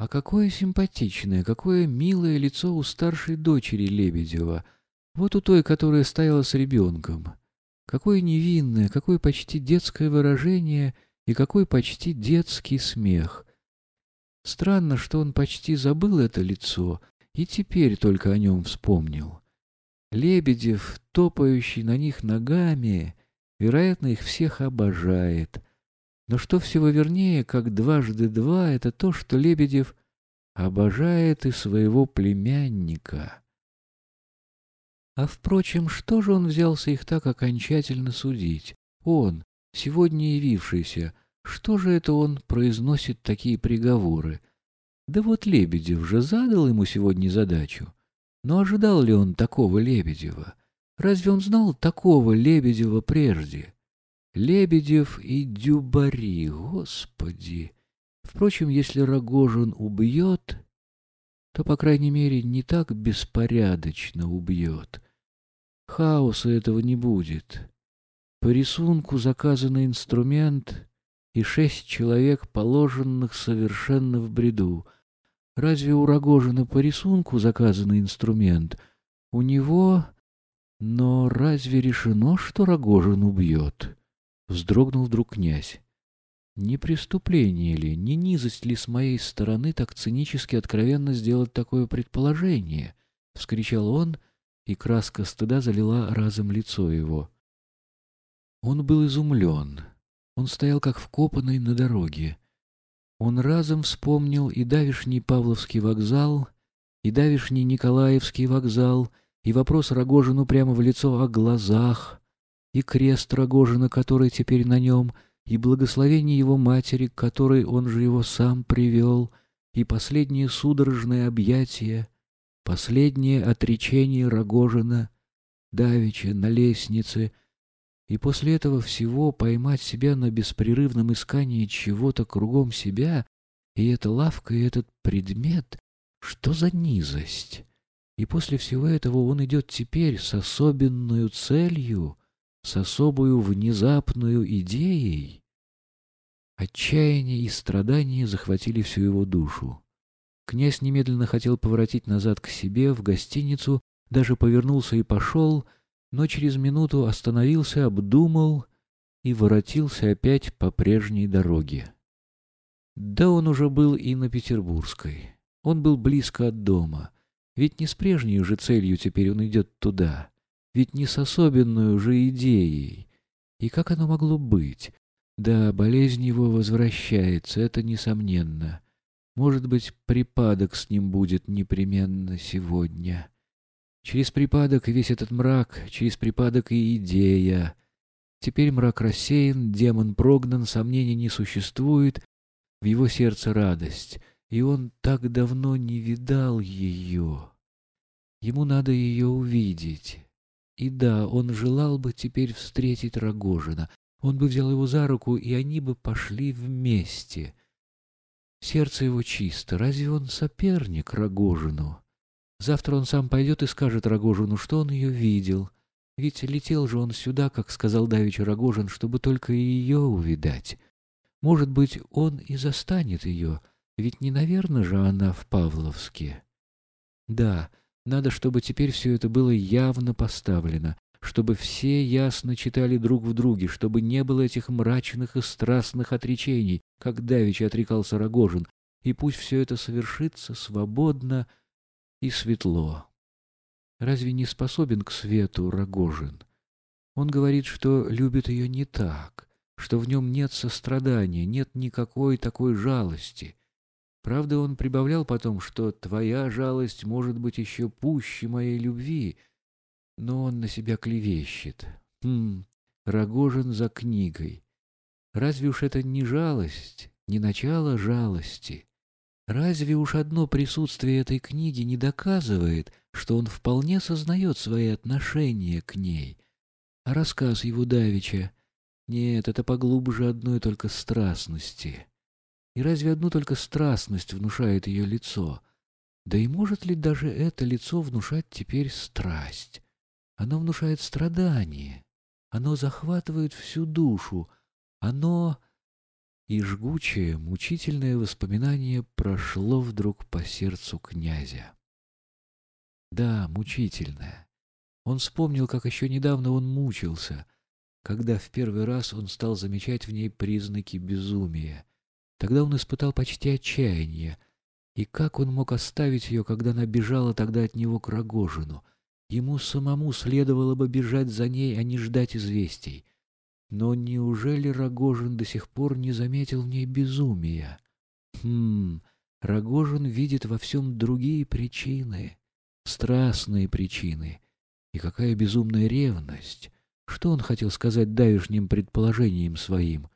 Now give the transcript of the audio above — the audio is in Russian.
А какое симпатичное, какое милое лицо у старшей дочери Лебедева, вот у той, которая стояла с ребенком. Какое невинное, какое почти детское выражение и какой почти детский смех. Странно, что он почти забыл это лицо и теперь только о нем вспомнил. Лебедев, топающий на них ногами, вероятно, их всех обожает. Но что всего вернее, как дважды два, это то, что Лебедев обожает и своего племянника. А, впрочем, что же он взялся их так окончательно судить? Он, сегодня явившийся, что же это он произносит такие приговоры? Да вот Лебедев же задал ему сегодня задачу. Но ожидал ли он такого Лебедева? Разве он знал такого Лебедева прежде? Лебедев и Дюбари, господи! Впрочем, если Рогожин убьет, то, по крайней мере, не так беспорядочно убьет. Хаоса этого не будет. По рисунку заказанный инструмент и шесть человек, положенных совершенно в бреду. Разве у Рогожина по рисунку заказанный инструмент? У него... Но разве решено, что Рогожин убьет? Вздрогнул вдруг князь. Не преступление ли, не низость ли с моей стороны так цинически откровенно сделать такое предположение? — вскричал он, и краска стыда залила разом лицо его. Он был изумлен. Он стоял как вкопанный на дороге. Он разом вспомнил и давишний Павловский вокзал, и давишний Николаевский вокзал, и вопрос Рогожину прямо в лицо о глазах, и крест Рогожина, который теперь на нем, и благословение его матери, к которой он же его сам привел, и последнее судорожное объятие, последнее отречение Рогожина, давеча на лестнице, и после этого всего поймать себя на беспрерывном искании чего-то кругом себя, и эта лавка, и этот предмет, что за низость? И после всего этого он идет теперь с особенную целью, с особую внезапную идеей. Отчаяние и страдания захватили всю его душу. Князь немедленно хотел поворотить назад к себе, в гостиницу, даже повернулся и пошел — но через минуту остановился, обдумал и воротился опять по прежней дороге. Да он уже был и на Петербургской. Он был близко от дома. Ведь не с прежней же целью теперь он идет туда. Ведь не с особенной же идеей. И как оно могло быть? Да, болезнь его возвращается, это несомненно. Может быть, припадок с ним будет непременно сегодня. Через припадок весь этот мрак, через припадок и идея. Теперь мрак рассеян, демон прогнан, сомнений не существует, в его сердце радость, и он так давно не видал ее. Ему надо ее увидеть. И да, он желал бы теперь встретить Рогожина. Он бы взял его за руку, и они бы пошли вместе. Сердце его чисто. Разве он соперник Рогожину? Завтра он сам пойдет и скажет Рогожину, что он ее видел. Ведь летел же он сюда, как сказал давеча Рогожин, чтобы только ее увидать. Может быть, он и застанет ее, ведь не, наверное же, она в Павловске. Да, надо, чтобы теперь все это было явно поставлено, чтобы все ясно читали друг в друге, чтобы не было этих мрачных и страстных отречений, как давеча отрекался Рогожин, и пусть все это совершится свободно, и светло. Разве не способен к свету Рогожин? Он говорит, что любит ее не так, что в нем нет сострадания, нет никакой такой жалости. Правда, он прибавлял потом, что твоя жалость может быть еще пуще моей любви, но он на себя клевещет. Хм, Рогожин за книгой. Разве уж это не жалость, не начало жалости? Разве уж одно присутствие этой книги не доказывает, что он вполне сознает свои отношения к ней? А рассказ его давеча? Нет, это поглубже одной только страстности. И разве одну только страстность внушает ее лицо? Да и может ли даже это лицо внушать теперь страсть? Оно внушает страдание. Оно захватывает всю душу. Оно и жгучее, мучительное воспоминание прошло вдруг по сердцу князя. Да, мучительное. Он вспомнил, как еще недавно он мучился, когда в первый раз он стал замечать в ней признаки безумия. Тогда он испытал почти отчаяние. И как он мог оставить ее, когда она бежала тогда от него к Рогожину? Ему самому следовало бы бежать за ней, а не ждать известий. Но неужели Рогожин до сих пор не заметил в ней безумия? Хм, Рогожин видит во всем другие причины, страстные причины. И какая безумная ревность! Что он хотел сказать давешним предположением своим?